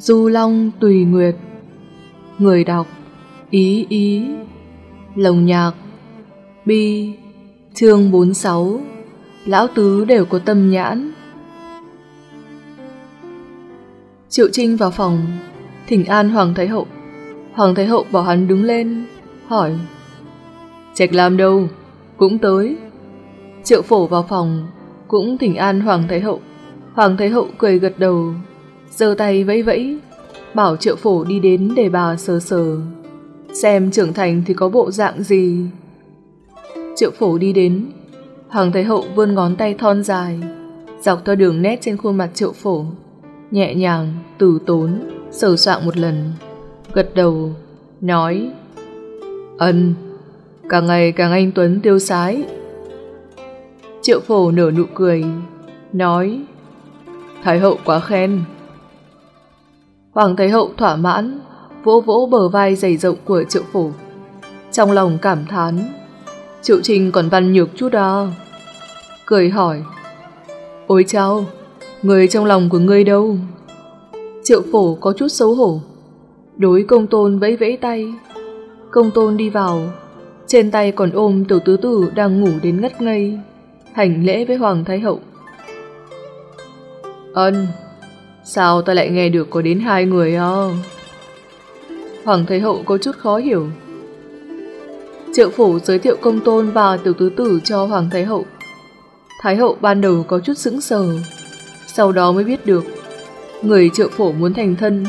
Du Long Tùy Nguyệt. Người đọc, Ý Ý. Lồng nhạc, Bi. Chương 46 Lão Tứ đều có tâm nhãn. Triệu Trinh vào phòng, Thỉnh an Hoàng Thái Hậu. Hoàng Thái Hậu bảo hắn đứng lên, Hỏi, Trạch làm đâu? Cũng tới. Triệu Phổ vào phòng, Cũng thỉnh an Hoàng Thái Hậu. Hoàng Thái Hậu cười gật đầu giơ tay vẫy vẫy, bảo triệu phổ đi đến để bà sờ sờ, xem trưởng thành thì có bộ dạng gì. Triệu phổ đi đến, Hoàng Thái Hậu vươn ngón tay thon dài, dọc theo đường nét trên khuôn mặt triệu phổ, nhẹ nhàng, từ tốn, sờ soạn một lần, gật đầu, nói Ân, càng ngày càng anh Tuấn tiêu sái. Triệu phổ nở nụ cười, nói Thái hậu quá khen. Hoàng Thái Hậu thỏa mãn, vỗ vỗ bờ vai dày rộng của triệu phổ. Trong lòng cảm thán, triệu trình còn văn nhược chút à. Cười hỏi, Ôi chao, người trong lòng của ngươi đâu? Triệu phổ có chút xấu hổ, đối công tôn vẫy vẫy tay. Công tôn đi vào, trên tay còn ôm tiểu tứ tử đang ngủ đến ngất ngây, hành lễ với Hoàng Thái Hậu. Ân, Sao ta lại nghe được có đến hai người à? Hoàng Thái Hậu có chút khó hiểu. Triệu phủ giới thiệu công tôn và tiểu tứ tử cho Hoàng Thái Hậu. Thái Hậu ban đầu có chút sững sờ, sau đó mới biết được người triệu phổ muốn thành thân,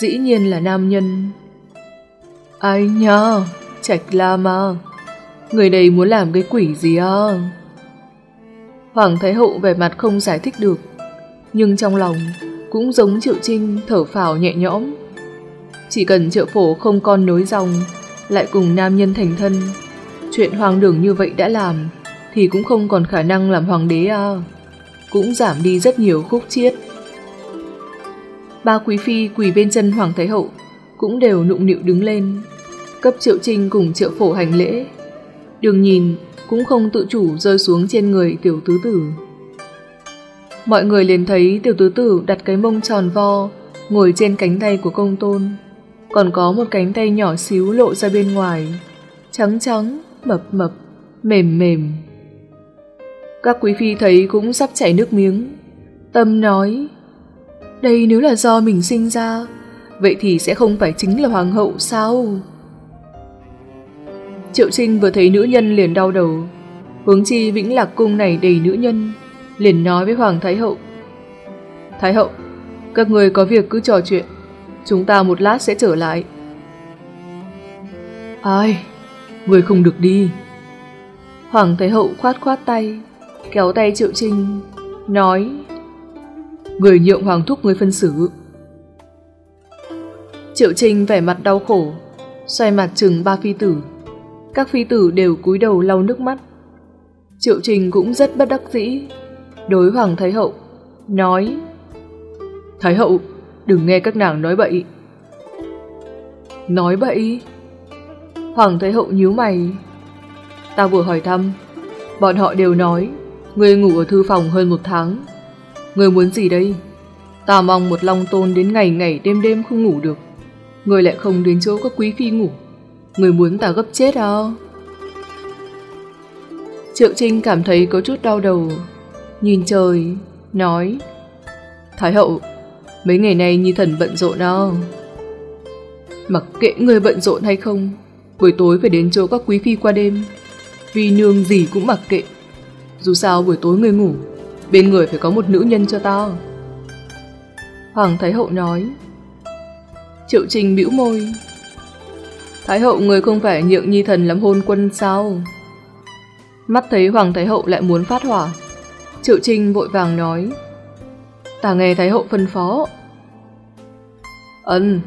dĩ nhiên là nam nhân. Ai nha, Trạch Lam à, người này muốn làm cái quỷ gì à? Hoàng Thái Hậu vẻ mặt không giải thích được, nhưng trong lòng cũng giống Triệu Trinh thở phào nhẹ nhõm. Chỉ cần triệu phổ không con nối dòng, lại cùng nam nhân thành thân, chuyện hoàng đường như vậy đã làm, thì cũng không còn khả năng làm hoàng đế à. Cũng giảm đi rất nhiều khúc chiết. Ba quý phi quỳ bên chân hoàng thái hậu, cũng đều nụng nịu đứng lên, cấp triệu trinh cùng triệu phổ hành lễ. Đường nhìn cũng không tự chủ rơi xuống trên người tiểu tứ tử. Mọi người liền thấy tiểu tứ tử đặt cái mông tròn vo, ngồi trên cánh tay của công tôn. Còn có một cánh tay nhỏ xíu lộ ra bên ngoài, trắng trắng, mập mập, mềm mềm. Các quý phi thấy cũng sắp chảy nước miếng. Tâm nói, đây nếu là do mình sinh ra, vậy thì sẽ không phải chính là hoàng hậu sao? Triệu Trinh vừa thấy nữ nhân liền đau đầu, hướng chi vĩnh lạc cung này đầy nữ nhân, liền nói với Hoàng Thái Hậu. Thái Hậu, các người có việc cứ trò chuyện, chúng ta một lát sẽ trở lại. Ai, người không được đi. Hoàng Thái Hậu khoát khoát tay, kéo tay Triệu Trinh, nói Người nhượng Hoàng Thúc người phân xử. Triệu Trinh vẻ mặt đau khổ, xoay mặt chừng ba phi tử. Các phi tử đều cúi đầu lau nước mắt. Triệu Trình cũng rất bất đắc dĩ, đối Hoàng Thái Hậu, nói Thái Hậu, đừng nghe các nàng nói bậy. Nói bậy? Hoàng Thái Hậu nhíu mày. Ta vừa hỏi thăm, bọn họ đều nói người ngủ ở thư phòng hơn một tháng. Người muốn gì đây? Ta mong một long tôn đến ngày ngày đêm đêm không ngủ được. Người lại không đến chỗ các quý phi ngủ. Người muốn ta gấp chết à? Triệu Trinh cảm thấy có chút đau đầu, nhìn trời, nói Thái hậu, mấy ngày nay Nhi Thần bận rộn đó Mặc kệ người bận rộn hay không, buổi tối phải đến chỗ các quý phi qua đêm. Vì nương gì cũng mặc kệ. Dù sao buổi tối người ngủ, bên người phải có một nữ nhân cho tao. Hoàng Thái Hậu nói. Triệu Trình bĩu môi. Thái Hậu người không phải nhượng Nhi Thần làm hôn quân sao? Mắt thấy Hoàng Thái Hậu lại muốn phát hỏa, Triệu Trinh vội vàng nói, Ta nghe Thái Hậu phân phó. Ân.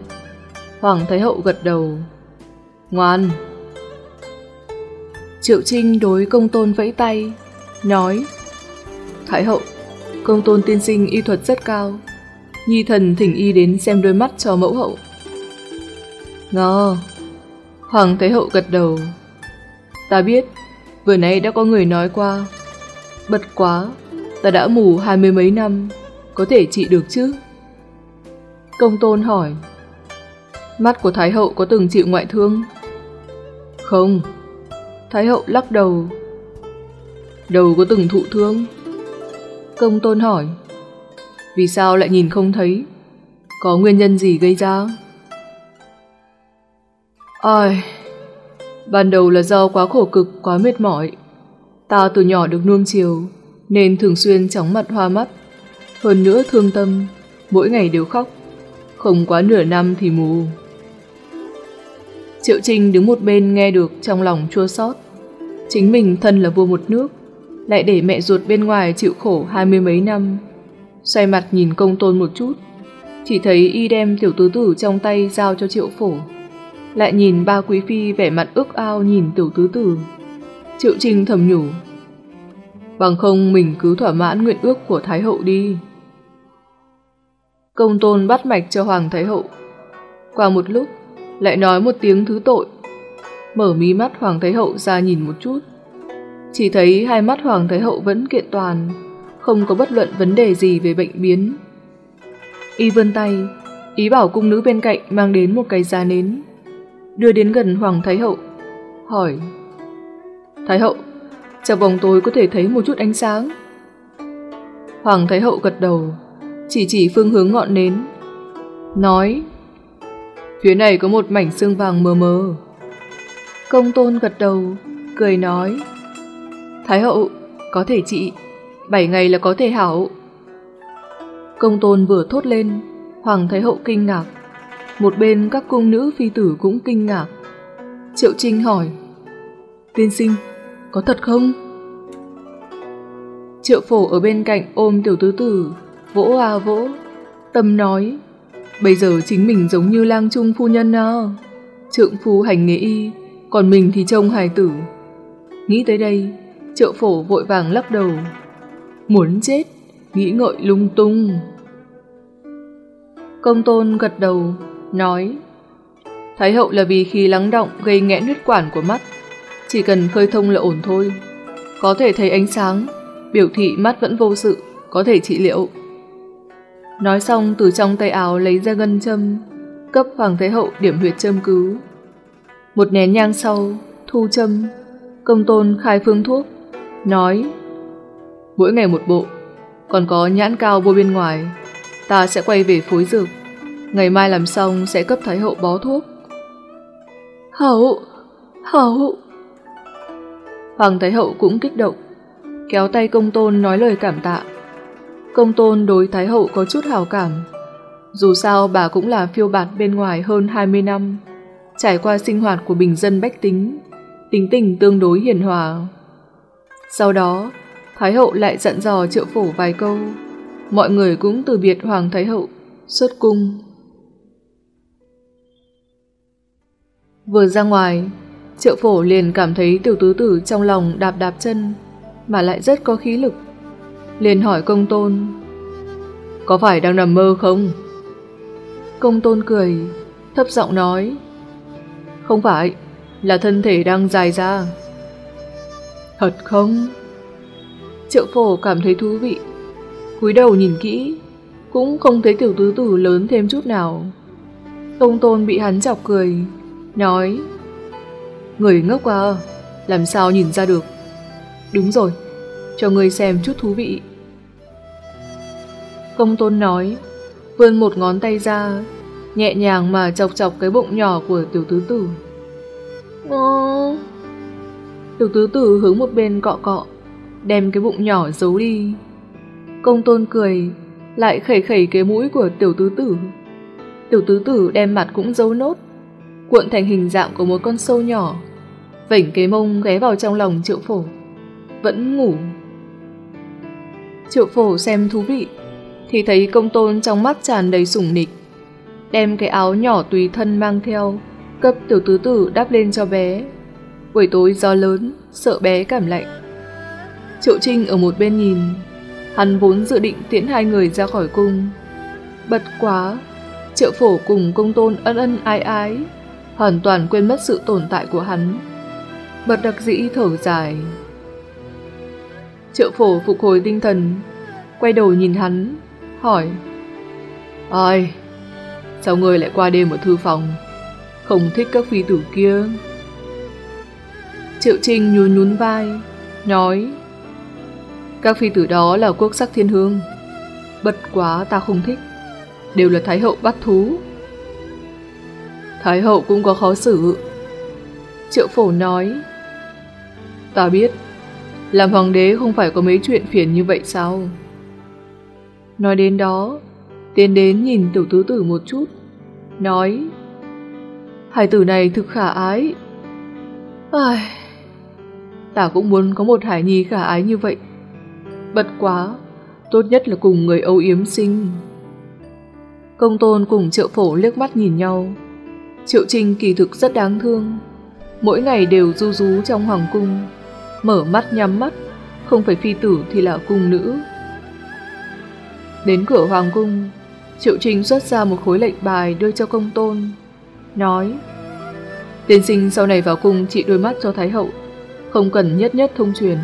Hoàng Thái Hậu gật đầu. Ngoan. Triệu Trinh đối công tôn vẫy tay, Nói, Thái Hậu, Công tôn tiên sinh y thuật rất cao. Nhi thần thỉnh y đến xem đôi mắt cho mẫu hậu. Ngờ. Hoàng Thái Hậu gật đầu. Ta biết, Vừa nay đã có người nói qua Bật quá Ta đã mù hai mươi mấy năm, có thể trị được chứ? Công tôn hỏi. Mắt của Thái hậu có từng chịu ngoại thương? Không. Thái hậu lắc đầu. Đầu có từng thụ thương? Công tôn hỏi. Vì sao lại nhìn không thấy? Có nguyên nhân gì gây ra? Ai... Ban đầu là do quá khổ cực, quá mệt mỏi. Ta từ nhỏ được nuông chiều, nên thường xuyên chóng mặt hoa mắt. Hơn nữa thương tâm, mỗi ngày đều khóc. Không quá nửa năm thì mù. Triệu Trinh đứng một bên nghe được trong lòng chua xót. Chính mình thân là vua một nước, lại để mẹ ruột bên ngoài chịu khổ hai mươi mấy năm. Xoay mặt nhìn công tôn một chút, chỉ thấy y đem tiểu tứ tử trong tay giao cho triệu phổ. Lại nhìn ba quý phi vẻ mặt ước ao nhìn tiểu tứ tử. Triệu Trinh thầm nhủ. Bằng không mình cứ thỏa mãn nguyện ước của Thái hậu đi. Công tôn bắt mạch cho Hoàng Thái hậu. Qua một lúc, lại nói một tiếng thứ tội. Mở mí mắt Hoàng Thái hậu ra nhìn một chút. Chỉ thấy hai mắt Hoàng Thái hậu vẫn kiện toàn, không có bất luận vấn đề gì về bệnh biến. Y vươn tay, ý bảo cung nữ bên cạnh mang đến một cây giá nến, đưa đến gần Hoàng Thái hậu, hỏi Thái hậu, trong vòng tối có thể thấy một chút ánh sáng. Hoàng Thái hậu gật đầu, chỉ chỉ phương hướng ngọn nến, nói Phía này có một mảnh xương vàng mờ mờ. Công tôn gật đầu, cười nói Thái hậu, có thể trị, bảy ngày là có thể hảo. Công tôn vừa thốt lên, Hoàng Thái hậu kinh ngạc. Một bên các cung nữ phi tử cũng kinh ngạc. Triệu Trinh hỏi, Tiên sinh, có thật không? Triệu phổ ở bên cạnh ôm tiểu tứ tử, vỗ à vỗ, tâm nói, bây giờ chính mình giống như lang trung phu nhân à. Trượng phu hành nghề y, còn mình thì trông hài tử. Nghĩ tới đây, triệu phổ vội vàng lắc đầu. Muốn chết, nghĩ ngợi lung tung. Công tôn gật đầu, nói Thái hậu là vì khi lắng động gây nghẽn huyết quản của mắt, chỉ cần khơi thông là ổn thôi. Có thể thấy ánh sáng, biểu thị mắt vẫn vô sự, có thể trị liệu. Nói xong từ trong tay áo lấy ra ngân châm, cấp Hoàng Thái Hậu điểm huyệt châm cứu. Một nén nhang sau, thu châm, công tôn khai phương thuốc, nói Mỗi ngày một bộ, còn có nhãn cao vô bên ngoài, ta sẽ quay về phối dược. Ngày mai làm xong sẽ cấp Thái Hậu bó thuốc. Hậu! Hậu! Hoàng Thái Hậu cũng kích động, kéo tay công tôn nói lời cảm tạ. Công tôn đối Thái Hậu có chút hào cảm. Dù sao bà cũng là phiêu bạt bên ngoài hơn 20 năm, trải qua sinh hoạt của bình dân bách tính, tính tình tương đối hiền hòa. Sau đó, Thái Hậu lại dặn dò triệu phổ vài câu, mọi người cũng từ biệt Hoàng Thái Hậu, xuất cung. Vừa ra ngoài, triệu phổ liền cảm thấy tiểu tứ tử trong lòng đạp đạp chân, mà lại rất có khí lực. Liền hỏi công tôn, có phải đang nằm mơ không? Công tôn cười, thấp giọng nói, không phải, là thân thể đang dài ra. Thật không? Triệu phổ cảm thấy thú vị, cúi đầu nhìn kỹ, cũng không thấy tiểu tứ tử lớn thêm chút nào. Công tôn bị hắn chọc cười, nói Người ngốc à, làm sao nhìn ra được? Đúng rồi, cho người xem chút thú vị. Công tôn nói, vươn một ngón tay ra, nhẹ nhàng mà chọc chọc cái bụng nhỏ của tiểu tứ tử. Ngô Tiểu tứ tử hướng một bên cọ cọ, đem cái bụng nhỏ giấu đi. Công tôn cười, lại khẩy khẩy cái mũi của tiểu tứ tử. Tiểu tứ tử đem mặt cũng giấu nốt, cuộn thành hình dạng của một con sâu nhỏ, vảnh cái mông ghé vào trong lòng triệu phổ. Vẫn ngủ. Triệu phổ xem thú vị, thì thấy công tôn trong mắt tràn đầy sủng nịch. Đem cái áo nhỏ tùy thân mang theo, cấp tiểu tứ tử đắp lên cho bé. Buổi tối gió lớn, sợ bé cảm lạnh. Triệu Trinh ở một bên nhìn, hắn vốn dự định tiễn hai người ra khỏi cung. Bật quá, triệu phổ cùng công tôn ân ân ái ái, hoàn toàn quên mất sự tồn tại của hắn. Bật đặc dĩ thở dài. Triệu phổ phục hồi tinh thần, quay đầu nhìn hắn, hỏi. Ai, Sao ngươi lại qua đêm ở thư phòng? Không thích các phi tử kia. Triệu Trinh nhún nhún vai Nói. Các phi tử đó là quốc sắc thiên hương. Bật quá ta không thích. Đều là Thái hậu bắt thú. Thái hậu cũng có khó xử. Triệu phổ nói. Ta biết, Làm hoàng đế không phải có mấy chuyện phiền như vậy sao? Nói đến đó, Tiến đến nhìn tiểu tứ tử một chút, Nói. Hải tử này thực khả ái. Ai... Ta cũng muốn có một hải nhi khả ái như vậy. Bật quá, Tốt nhất là cùng người âu yếm sinh. Công tôn cùng triệu phổ liếc mắt nhìn nhau. Triệu Trinh kỳ thực rất đáng thương. Mỗi ngày đều du rú trong hoàng cung. Mở mắt nhắm mắt, Không phải phi tử thì là cung nữ. Đến cửa hoàng cung, Triệu Trinh xuất ra một khối lệnh bài đưa cho công tôn, Nói, Tiên sinh sau này vào cung trị đôi mắt cho Thái Hậu, Không cần nhất nhất thông truyền,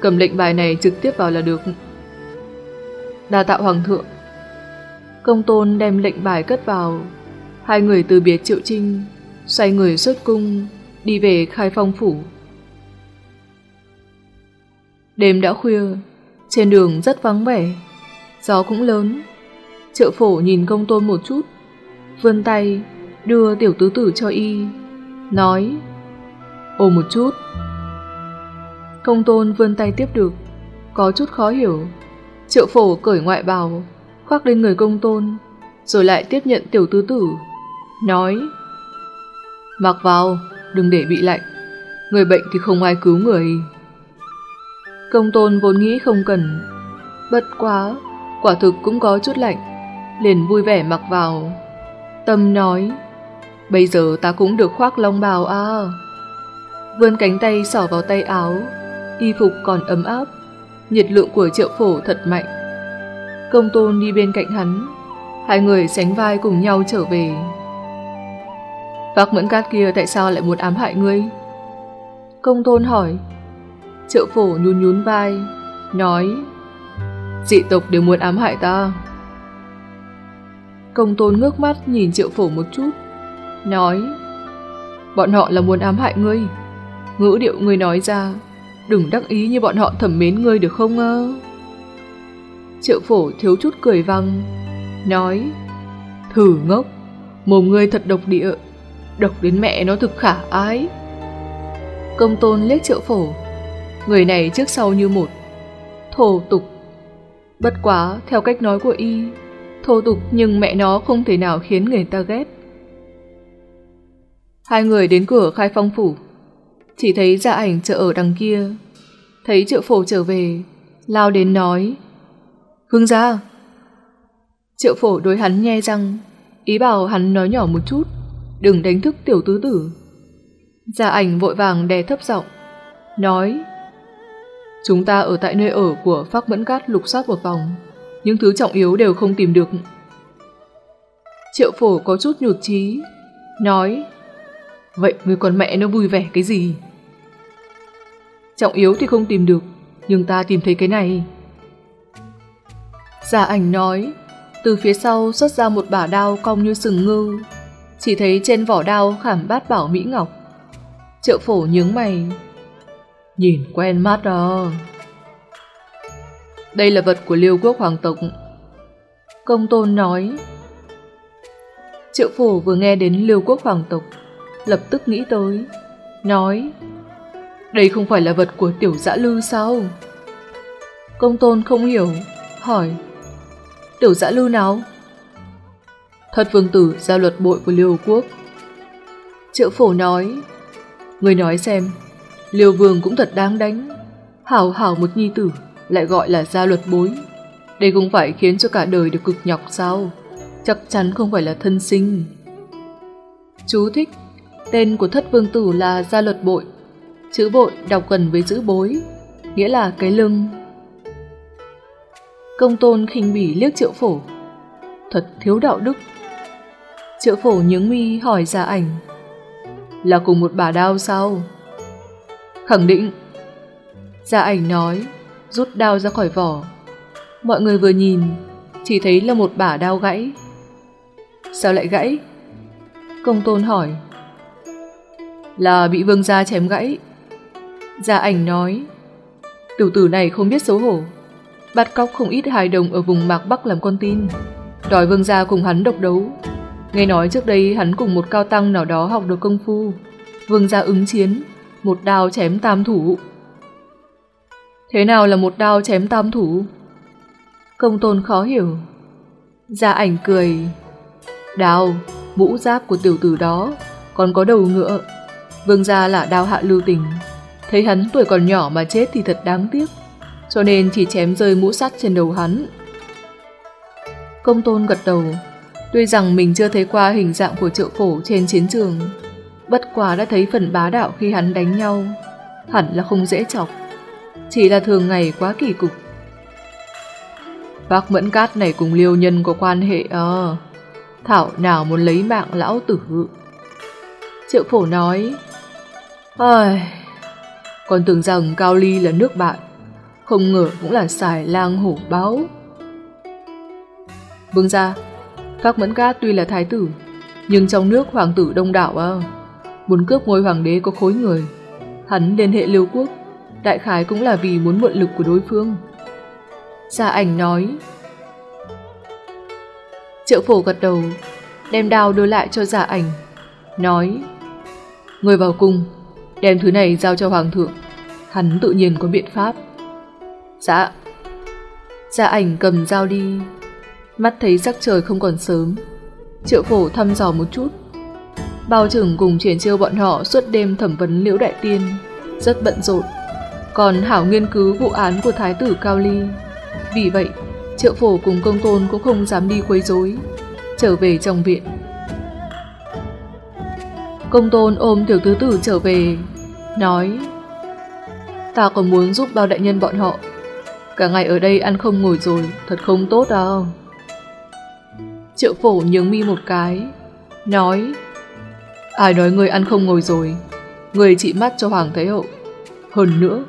Cầm lệnh bài này trực tiếp vào là được. Đa tạo hoàng thượng. Công tôn đem lệnh bài cất vào. Hai người từ biệt Triệu Trinh Xoay người xuất cung. Đi về khai phong phủ. Đêm đã khuya, Trên đường rất vắng vẻ, Gió cũng lớn. Triệu phổ nhìn công tôn một chút, Vươn tay Đưa tiểu tứ tử cho y, Nói Ồ một chút. Công tôn vươn tay tiếp được, Có chút khó hiểu. Triệu phổ cởi ngoại bào, Khoác lên người công tôn, Rồi lại tiếp nhận tiểu tứ tử, Nói, Mặc vào. Đừng để bị lạnh. Người bệnh thì không ai cứu người. Công tôn vốn nghĩ không cần. Bất quá, Quả thực cũng có chút lạnh. Liền vui vẻ mặc vào. Tâm nói, Bây giờ ta cũng được khoác long bào à Vươn cánh tay xỏ vào tay áo, Y phục còn ấm áp. Nhiệt lượng của triệu phổ thật mạnh. Công tôn đi bên cạnh hắn. Hai người sánh vai cùng nhau trở về. Vác mẫn cát kia tại sao lại muốn ám hại ngươi? Công tôn hỏi. Triệu phổ nhún nhún vai, Nói, Dị tộc đều muốn ám hại ta. Công tôn ngước mắt nhìn triệu phổ một chút, Nói, Bọn họ là muốn ám hại ngươi. Ngữ điệu ngươi nói ra, Đừng đắc ý như bọn họ thẩm mến ngươi được không ơ? Triệu phổ thiếu chút cười văng, Nói, Thử ngốc, Mồm ngươi thật độc địa Độc đến mẹ nó thực khả ái. Công tôn liếc triệu phổ, Người này trước sau như một, Thổ tục. Bất quá, theo cách nói của y Thô tục nhưng mẹ nó không thể nào khiến người ta ghét. Hai người đến cửa khai phong phủ, Chỉ thấy gia ảnh chờ ở đằng kia, Thấy triệu phổ trở về, Lao đến nói, Hương gia. Triệu phổ đối hắn nhe răng, Ý bảo hắn nói nhỏ một chút. Đừng đánh thức tiểu tứ tử. Gia ảnh vội vàng đè thấp giọng, Nói, Chúng ta ở tại nơi ở của Phác Mẫn Cát lục soát một vòng, Những thứ trọng yếu đều không tìm được. Triệu phổ có chút nhụt chí, Nói, Vậy người con mẹ nó vui vẻ cái gì? Trọng yếu thì không tìm được, Nhưng ta tìm thấy cái này. Gia ảnh nói, Từ phía sau xuất ra một bả đao cong như sừng ngư. Chỉ thấy trên vỏ đao khảm bát bảo Mỹ Ngọc. Triệu phổ nhướng mày. Nhìn quen mắt đó. Đây là vật của liêu quốc hoàng tộc. Công tôn nói. Triệu phổ vừa nghe đến liêu quốc hoàng tộc, Lập tức nghĩ tới. Nói, Đây không phải là vật của tiểu dã lư sao? Công tôn không hiểu, Hỏi, Tiểu dã lư nào? Thất vương tử gia luật bội của liêu quốc. Triệu phổ nói, Người nói xem, Liêu vương cũng thật đáng đánh. Hảo hảo một nhi tử, Lại gọi là gia luật bối. Đây không phải khiến cho cả đời được cực nhọc sao? Chắc chắn không phải là thân sinh. Chú thích, Tên của thất vương tử là gia luật bội. Chữ bội đọc gần với chữ bối, Nghĩa là cái lưng. Công tôn khinh bỉ liếc triệu phổ. Thật thiếu đạo đức. Triệu phổ nhướng mi hỏi giả ảnh, Là cùng một bà đao sao Khẳng định Giả ảnh nói, Rút đao ra khỏi vỏ Mọi người vừa nhìn, Chỉ thấy là một bả đao gãy sao lại gãy? Công tôn hỏi. Là bị vương gia chém gãy. Giả ảnh nói. Tiểu tử này không biết xấu hổ. Bắt cóc không ít hài đồng ở vùng Mạc Bắc làm con tin. Đòi vương gia cùng hắn độc đấu. Nghe nói trước đây hắn cùng một cao tăng nào đó học được công phu. Vương gia ứng chiến, một đao chém tam thủ. Thế nào là một đao chém tam thủ? Công tôn khó hiểu. Gia ảnh cười. Đao, mũ giáp của tiểu tử đó, còn có đầu ngựa. Vương gia là đao hạ lưu tình. Thấy hắn tuổi còn nhỏ mà chết thì thật đáng tiếc. Cho nên chỉ chém rơi mũ sắt trên đầu hắn. Công tôn gật đầu. Tuy rằng mình chưa thấy qua hình dạng của triệu phổ trên chiến trường, bất quá đã thấy phần bá đạo khi hắn đánh nhau. Hẳn là không dễ chọc. Chỉ là thường ngày quá kỳ cục. Bác Mẫn Cát này cùng liêu nhân có quan hệ à. Thảo nào muốn lấy mạng lão tử. Triệu phổ nói, Ôi, còn tưởng rằng Cao Ly là nước bạn, không ngờ cũng là xài lang hổ báo. Vương gia, Phác Mẫn Cát tuy là thái tử, nhưng trong nước hoàng tử đông đảo à. Muốn cướp ngôi hoàng đế có khối người. Hắn liên hệ liêu quốc, đại khái cũng là vì muốn mượn lực của đối phương. Gia ảnh nói. Triệu phổ gật đầu, đem đao đưa lại cho giả ảnh, nói Người vào cung, đem thứ này giao cho hoàng thượng, hắn tự nhiên có biện pháp. Dạ. Giả ảnh cầm dao đi, mắt thấy sắc trời không còn sớm. Triệu phổ thăm dò một chút. Bao trưởng cùng triển chiêu bọn họ suốt đêm thẩm vấn liễu đại tiên, rất bận rộn. Còn Hảo nghiên cứu vụ án của Thái tử Cao Ly. Vì vậy, Triệu phổ cùng công tôn cũng không dám đi quấy rối, trở về trong viện. Công tôn ôm tiểu tứ tử trở về, nói Ta còn muốn giúp bao đại nhân bọn họ. Cả ngày ở đây ăn không ngồi rồi, thật không tốt đâu. Triệu phổ nhướng mi một cái, nói Ai nói người ăn không ngồi rồi, người trị mắt cho Hoàng Thái Hậu. Hơn nữa,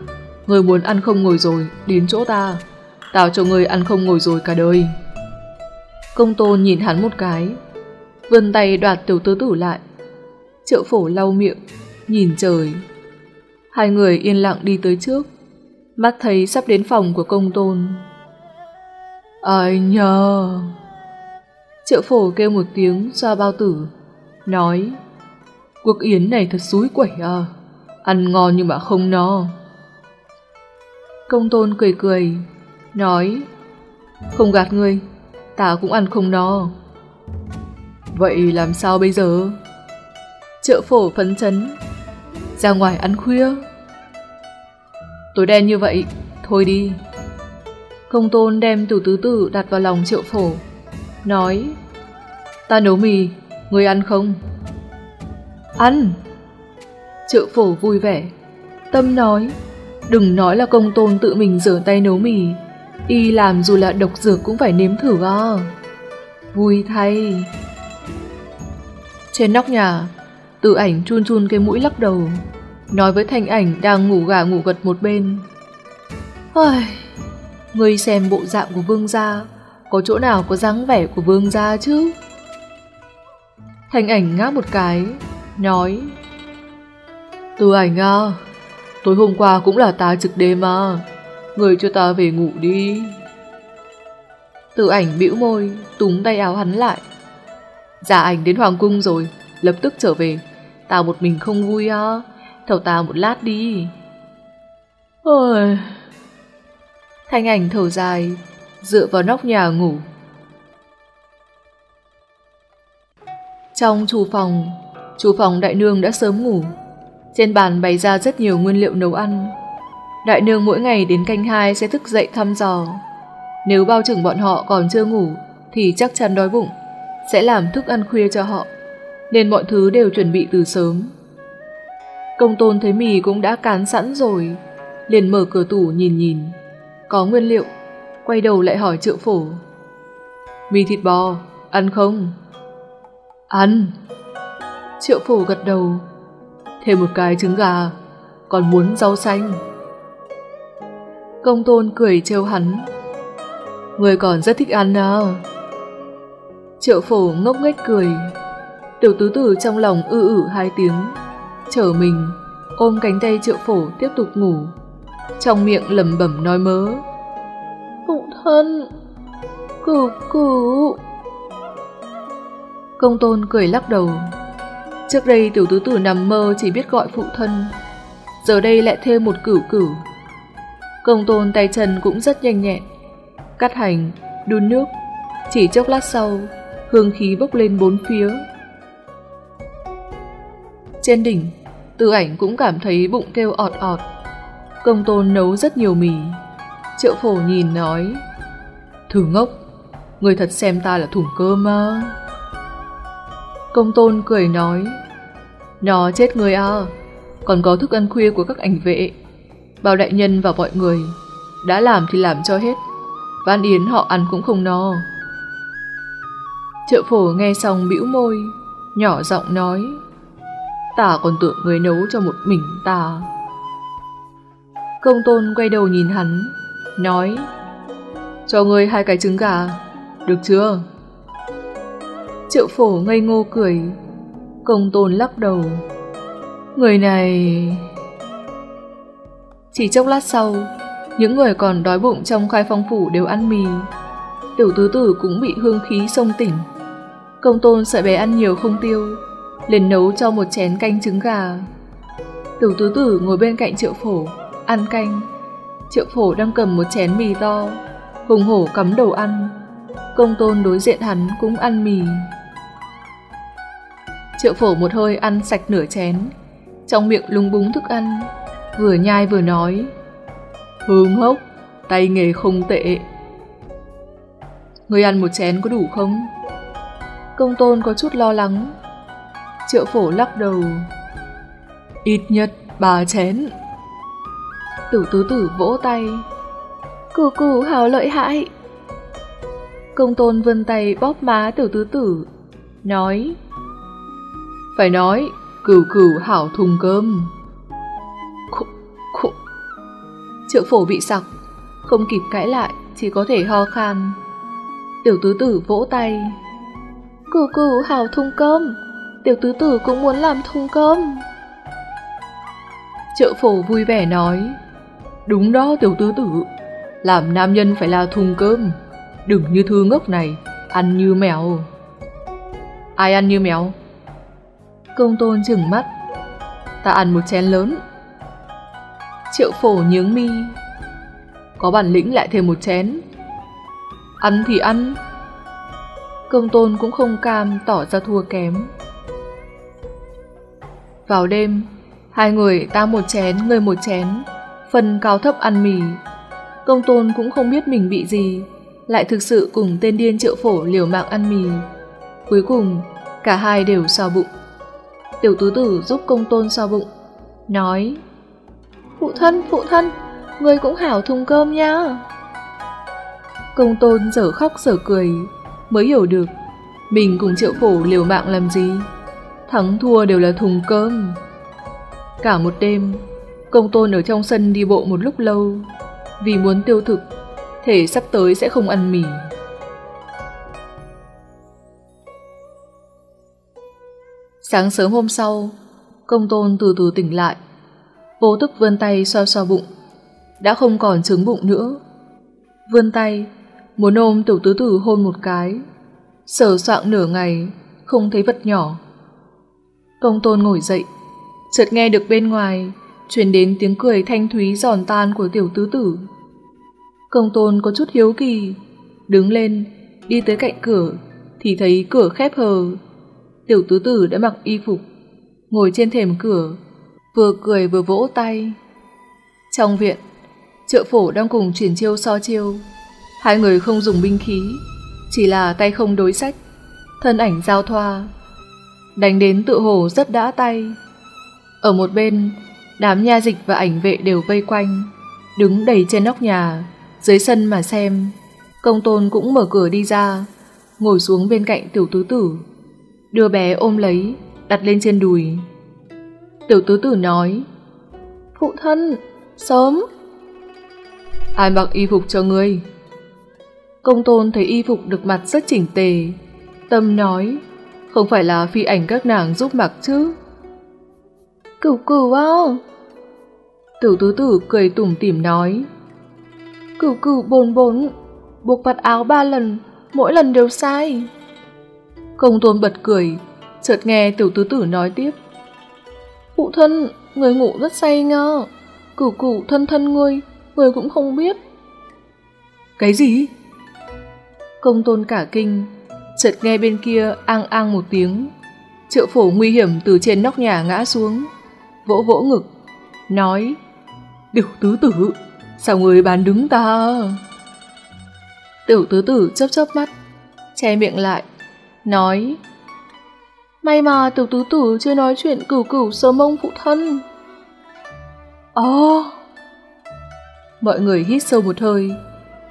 người muốn ăn không ngồi rồi, đến chỗ ta. Tao cho người ăn không ngồi rồi cả đời. Công tôn nhìn hắn một cái, vươn tay đoạt tiểu tứ tử lại. Triệu phổ lau miệng, nhìn trời. Hai người yên lặng đi tới trước, mắt thấy sắp đến phòng của công tôn. Ai nhờ... Triệu phổ kêu một tiếng xoa bao tử, nói Cuộc yến này thật xúi quẩy à, ăn ngon nhưng mà không no. Công tôn cười cười, nói Không gạt ngươi, ta cũng ăn không no. Vậy làm sao bây giờ? triệu phổ phấn chấn, ra ngoài ăn khuya. Tối đen như vậy, thôi đi. Công tôn đem tử tứ tử đặt vào lòng triệu phổ, nói Ta nấu mì, người ăn không? Ăn! Trợ phổ vui vẻ, tâm nói Đừng nói là công tôn tự mình rửa tay nấu mì Y làm dù là độc dược cũng phải nếm thử à Vui thay Trên nóc nhà Tự ảnh chun chun cái mũi lắc đầu Nói với thanh ảnh đang ngủ gà ngủ gật một bên Ôi, người xem bộ dạng của vương gia có chỗ nào có dáng vẻ của vương gia chứ? Thanh ảnh ngáp một cái, Nói Tự ảnh à Tối hôm qua cũng là ta trực đêm mà Người cho ta về ngủ đi. Tự ảnh bĩu môi, túm tay áo hắn lại. Giả ảnh đến hoàng cung rồi, Lập tức trở về. Tao một mình không vui à Thầu tao một lát đi. Ôi. Thanh ảnh thở dài Dựa vào nóc nhà ngủ Trong chủ phòng Chủ phòng đại nương đã sớm ngủ trên bàn bày ra rất nhiều nguyên liệu nấu ăn. Đại nương mỗi ngày đến canh hai sẽ thức dậy thăm dò. Nếu bao trưởng bọn họ còn chưa ngủ thì chắc chắn đói bụng, sẽ làm thức ăn khuya cho họ, nên mọi thứ đều chuẩn bị từ sớm. Công tôn thấy mì cũng đã cán sẵn rồi, liền mở cửa tủ nhìn nhìn. Có nguyên liệu, quay đầu lại hỏi triệu phổ. Mì thịt bò, ăn không? Ăn. Triệu phổ gật đầu, thêm một cái trứng gà, còn muốn rau xanh. Công tôn cười trêu hắn. Người còn rất thích ăn à. Triệu phổ ngốc nghếch cười. Tiểu tứ tử trong lòng ư ử hai tiếng. Trở mình, ôm cánh tay triệu phổ tiếp tục ngủ. Trong miệng lẩm bẩm nói mớ hơn thân, cửu. Công tôn cười lắc đầu. Trước đây tiểu tứ tử nằm mơ chỉ biết gọi phụ thân. Giờ đây lại thêm một cửu cửu. Công tôn tay chân cũng rất nhanh nhẹn. Cắt hành, đun nước. Chỉ chốc lát sau, hương khí bốc lên bốn phía. Trên đỉnh, tư ảnh cũng cảm thấy bụng kêu ọt ọt. Công tôn nấu rất nhiều mì. Triệu phổ nhìn nói, Thử ngốc, người thật xem ta là thủng cơm mà. Công tôn cười nói, Nó chết người à, còn có thức ăn khuya của các ảnh vệ. Bao đại nhân và mọi người, đã làm thì làm cho hết. Văn Yến họ ăn cũng không no. trợ phổ nghe xong bĩu môi, nhỏ giọng nói, ta còn tưởng người nấu cho một mình ta. Công tôn quay đầu nhìn hắn, nói, cho ngươi hai cái trứng gà, được chưa? Triệu phổ ngây ngô cười, công tôn lắc đầu. Người này... Chỉ chốc lát sau, những người còn đói bụng trong khai phong phủ đều ăn mì. Tiểu tứ tử cũng bị hương khí sông tỉnh. Công tôn sợ bé ăn nhiều không tiêu, liền nấu cho một chén canh trứng gà. Tiểu tứ tử ngồi bên cạnh triệu phổ, ăn canh. Triệu phổ đang cầm một chén mì to, hùng hổ cắm đầu ăn. Công tôn đối diện hắn cũng ăn mì. Triệu phổ một hơi ăn sạch nửa chén, trong miệng lung búng thức ăn, vừa nhai vừa nói. Hương hốc, tay nghề không tệ. Người ăn một chén có đủ không? Công tôn có chút lo lắng. Triệu phổ lắc đầu. Ít nhất ba chén. Tử tứ tử vỗ tay. Cù cù hào lợi hại. Công tôn vươn tay bóp má tiểu tứ tử. Nói. Phải nói, cửu cửu hảo thùng cơm. Khụ, khụ. Triệu phổ bị sặc, không kịp cãi lại, chỉ có thể ho khan. Tiểu tứ tử vỗ tay. Cửu cửu hảo thùng cơm, tiểu tứ tử cũng muốn làm thùng cơm. Triệu phổ vui vẻ nói, đúng đó tiểu tứ tử, làm nam nhân phải là thùng cơm, đừng như thư ngốc này, ăn như mèo. Ai ăn như mèo? Công tôn chừng mắt, ta ăn một chén lớn. Triệu phổ nhướng mi, có bản lĩnh lại thêm một chén. Ăn thì ăn. Công tôn cũng không cam tỏ ra thua kém. Vào đêm, hai người ta một chén, người một chén, phần cao thấp ăn mì. Công tôn cũng không biết mình bị gì, lại thực sự cùng tên điên triệu phổ liều mạng ăn mì. Cuối cùng, cả hai đều so bụng. Tiểu tứ tử giúp công tôn so bụng, nói Phụ thân, phụ thân, người cũng hảo thùng cơm nha. Công tôn dở khóc dở cười, mới hiểu được mình cùng triệu phổ liều mạng làm gì. Thắng thua đều là thùng cơm. Cả một đêm, công tôn ở trong sân đi bộ một lúc lâu, vì muốn tiêu thực, thể sắp tới sẽ không ăn mì. Sáng sớm hôm sau, công tôn từ từ tỉnh lại, vô thức vươn tay xoa xoa bụng, đã không còn trứng bụng nữa. Vươn tay, muốn ôm tiểu tứ tử hôn một cái, sờ soạng nửa ngày, không thấy vật nhỏ. Công tôn ngồi dậy, chợt nghe được bên ngoài, truyền đến tiếng cười thanh thúy giòn tan của tiểu tứ tử. Công tôn có chút hiếu kỳ, đứng lên, đi tới cạnh cửa, thì thấy cửa khép hờ. Tiểu tứ tử đã mặc y phục, ngồi trên thềm cửa, vừa cười vừa vỗ tay. Trong viện, trợ phổ đang cùng chuyển chiêu so chiêu. Hai người không dùng binh khí, chỉ là tay không đối sách, thân ảnh giao thoa. Đánh đến tự hồ rất đã tay. Ở một bên, đám nha dịch và ảnh vệ đều vây quanh, đứng đầy trên nóc nhà, dưới sân mà xem. Công tôn cũng mở cửa đi ra, ngồi xuống bên cạnh tiểu tứ tử, đưa bé ôm lấy, đặt lên trên đùi. Tiểu tứ tử nói, Phụ thân, sớm. Ai mặc y phục cho ngươi? Công tôn thấy y phục được mặt rất chỉnh tề, Tâm nói, không phải là phi ảnh các nàng giúp mặc chứ. Cửu cửu á. Tiểu tứ tử cười tủm tỉm nói. Cửu cửu bồn bồn, buộc vặt áo ba lần, mỗi lần đều sai. Công tôn bật cười, chợt nghe tiểu tứ tử nói tiếp. Phụ thân, người ngủ rất say nga. Cửu cửu thân thân ngươi, người cũng không biết. Cái gì? Công tôn cả kinh, chợt nghe bên kia ang ang một tiếng. Triệu phổ nguy hiểm từ trên nóc nhà ngã xuống, vỗ vỗ ngực, nói Tiểu tứ tử, sao người bán đứng ta? Tiểu tứ tử chớp chớp mắt, che miệng lại, nói May mà tiểu tứ tử chưa nói chuyện cửu cửu sớm mông phụ thân. Ồ! Oh. Mọi người hít sâu một hơi,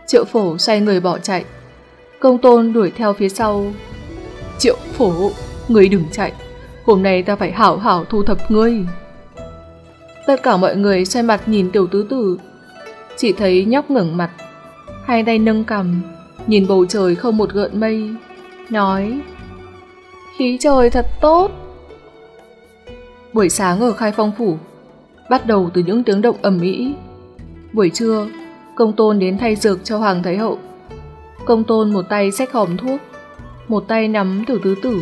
triệu phổ xoay người bỏ chạy. Công tôn đuổi theo phía sau. Triệu phổ, người đừng chạy, hôm nay ta phải hảo hảo thu thập ngươi. Tất cả mọi người xoay mặt nhìn tiểu tứ tử, chỉ thấy nhóc ngẩng mặt, hai tay nâng cằm, nhìn bầu trời không một gợn mây, nói Khí trời thật tốt. Buổi sáng ở khai phong phủ, bắt đầu từ những tiếng động ầm ĩ. Buổi trưa, công tôn đến thay dược cho Hoàng Thái Hậu. Công tôn một tay xách hòm thuốc, một tay nắm tiểu tứ tử.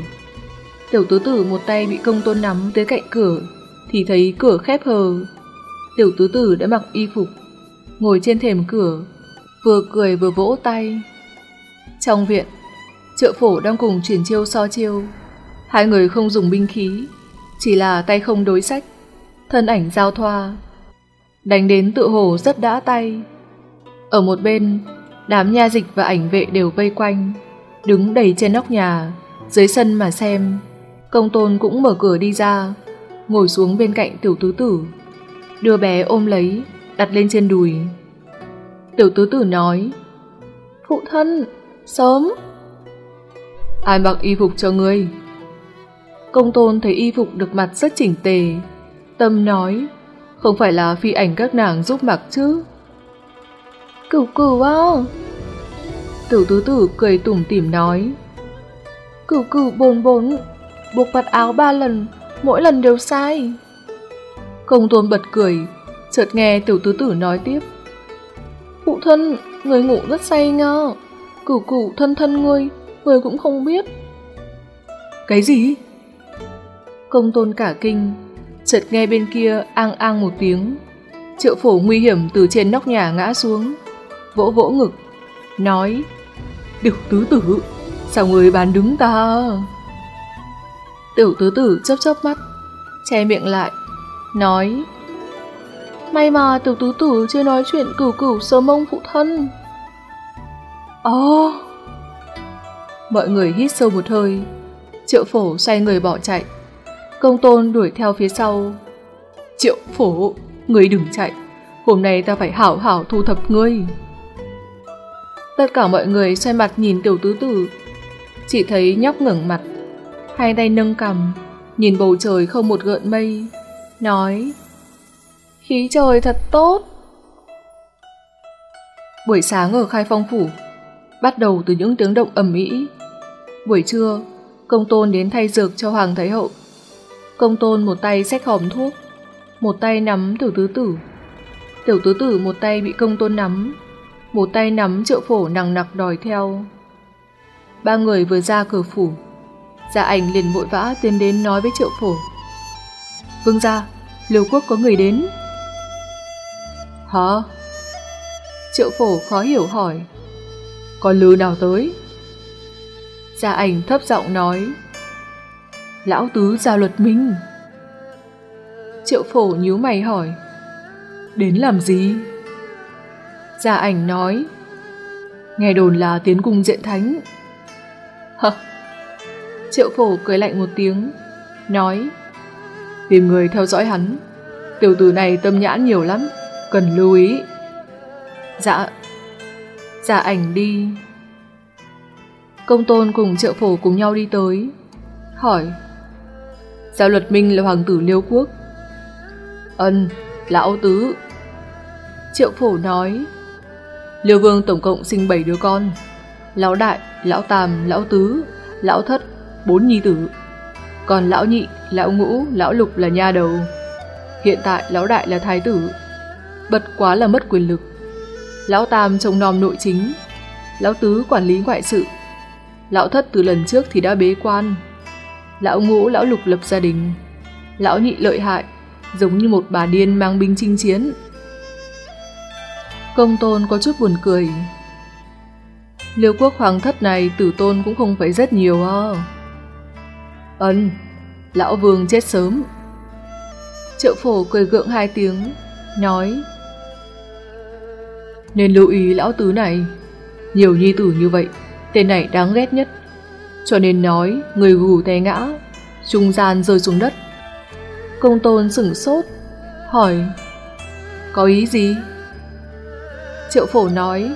Tiểu tứ tử một tay bị công tôn nắm tới cạnh cửa, thì thấy cửa khép hờ. Tiểu tứ tử đã mặc y phục, ngồi trên thềm cửa, vừa cười vừa vỗ tay. Trong viện, trợ phổ đang cùng chuyển chiêu so chiêu. Hai người không dùng binh khí, chỉ là tay không đối sách, thân ảnh giao thoa. Đánh đến tự hồ rất đã tay. Ở một bên, đám nha dịch và ảnh vệ đều vây quanh, đứng đầy trên nóc nhà, dưới sân mà xem. Công tôn cũng mở cửa đi ra, ngồi xuống bên cạnh tiểu tứ tử, đưa bé ôm lấy, đặt lên trên đùi. Tiểu tứ tử nói, Phụ thân, sớm. Ai mặc y phục cho ngươi? Công tôn thấy y phục được mặt rất chỉnh tề. Tâm nói, không phải là phi ảnh các nàng giúp mặc chứ. Cửu cửu á. Tiểu tứ tử cười tủm tỉm nói. Cửu cửu bồn bồn, buộc vặt áo ba lần, mỗi lần đều sai. Công tôn bật cười, chợt nghe tiểu tứ tử nói tiếp. Phụ thân, người ngủ rất say ngơ, Cửu cửu thân thân ngươi, người cũng không biết. Cái gì? Công tôn cả kinh, chợt nghe bên kia ang ang một tiếng. Triệu phổ nguy hiểm từ trên nóc nhà ngã xuống, vỗ vỗ ngực, nói Tiểu tứ tử, sao người bán đứng ta? Tiểu tứ tử chớp chớp mắt, che miệng lại, nói May mà tiểu tứ tử chưa nói chuyện cửu cửu sớm mông phụ thân. Ồ! Oh. Mọi người hít sâu một hơi, triệu phổ xoay người bỏ chạy. Công tôn đuổi theo phía sau. Triệu phổ, người đừng chạy, hôm nay ta phải hảo hảo thu thập ngươi. Tất cả mọi người xoay mặt nhìn tiểu tứ tử, chỉ thấy nhóc ngẩng mặt, hai tay nâng cằm, nhìn bầu trời không một gợn mây, nói Khí trời thật tốt. Buổi sáng ở khai phong phủ, bắt đầu từ những tiếng động ầm ĩ. Buổi trưa, công tôn đến thay dược cho Hoàng Thái Hậu. Công tôn một tay xách hòm thuốc, một tay nắm tiểu tứ tử. Tiểu tứ tử một tay bị công tôn nắm, một tay nắm triệu phổ nặng nặc đòi theo. Ba người vừa ra cửa phủ, Gia ảnh liền vội vã tiến đến nói với triệu phổ. Vương gia, liều quốc có người đến. Hả? Triệu phổ khó hiểu hỏi. có lư nào tới? Gia ảnh thấp giọng nói. Lão tứ gia luật minh. Triệu phổ nhíu mày hỏi. Đến làm gì? Gia ảnh nói. Nghe đồn là tiến cung diện thánh. Hả? Triệu phổ cười lạnh một tiếng, nói Tìm người theo dõi hắn, tiểu tử này tâm nhãn nhiều lắm, cần lưu ý. Dạ, dạ ảnh đi. Công tôn cùng triệu phổ cùng nhau đi tới, hỏi Giao luật minh là hoàng tử liêu quốc. Ân, lão tứ. Triệu phổ nói Liêu vương tổng cộng sinh 7 đứa con. Lão đại, lão tam, lão tứ lão thất, bốn nhi tử. Còn lão nhị, lão ngũ, lão lục là nha đầu. Hiện tại lão đại là thái tử. Bật quá là mất quyền lực. Lão tam trông nom nội chính. Lão tứ quản lý ngoại sự. Lão thất từ lần trước thì đã bế quan. Lão ngũ, lão lục lập gia đình. Lão nhị lợi hại, giống như một bà điên mang binh chinh chiến. Công tôn có chút buồn cười. Liêu quốc hoàng thất này tử tôn cũng không phải rất nhiều à. Ấn, lão vương chết sớm. Triệu phổ cười gượng hai tiếng, nói Nên lưu ý lão tứ này, nhiều nhi tử như vậy, tên này đáng ghét nhất. Cho nên nói, người gù té ngã, trung gian rơi xuống đất. Công tôn sửng sốt, hỏi Có ý gì? Triệu phổ nói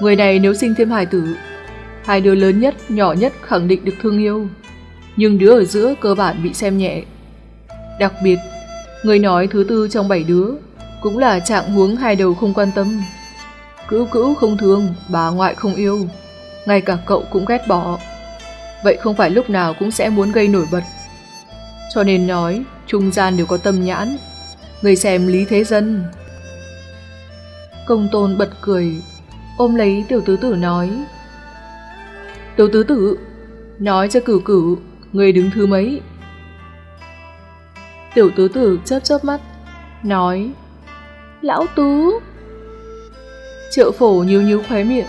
Người này nếu sinh thêm hài tử Hai đứa lớn nhất, nhỏ nhất khẳng định được thương yêu nhưng đứa ở giữa cơ bản bị xem nhẹ. Đặc biệt Người nói thứ tư trong bảy đứa Cũng là trạng huống hai đầu không quan tâm. Cữu cữu không thương Bà ngoại không yêu Ngay cả cậu cũng ghét bỏ. Vậy không phải lúc nào cũng sẽ muốn gây nổi bật. Cho nên nói Trung gian đều có tâm nhãn Người xem lý thế dân. Công tôn bật cười, ôm lấy tiểu tứ tử nói. Tiểu tứ tử, nói cho cửu cửu, người đứng thứ mấy? Tiểu tứ tử chớp chớp mắt, nói. Lão tứ. Triệu phổ nhíu nhíu khóe miệng,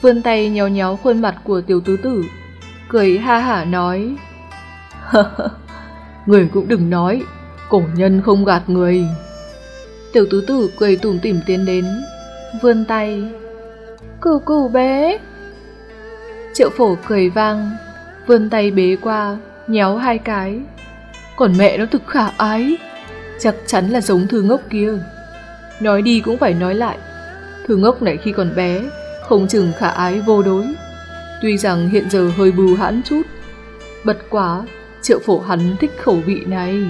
vươn tay nhéo nhéo khuôn mặt của tiểu tứ tử, cười ha hả nói. người cũng đừng nói, cổ nhân không gạt người. Tiểu tứ tử cười tủm tỉm tiến đến, vươn tay. Cửu cửu bé. Triệu phổ cười vang, vươn tay bế qua, nhéo hai cái. Còn mẹ nó thực khả ái, chắc chắn là giống thư ngốc kia. Nói đi cũng phải nói lại, thư ngốc này khi còn bé, không chừng khả ái vô đối. Tuy rằng hiện giờ hơi bù hãn chút, bật quá, triệu phổ hắn thích khẩu vị này.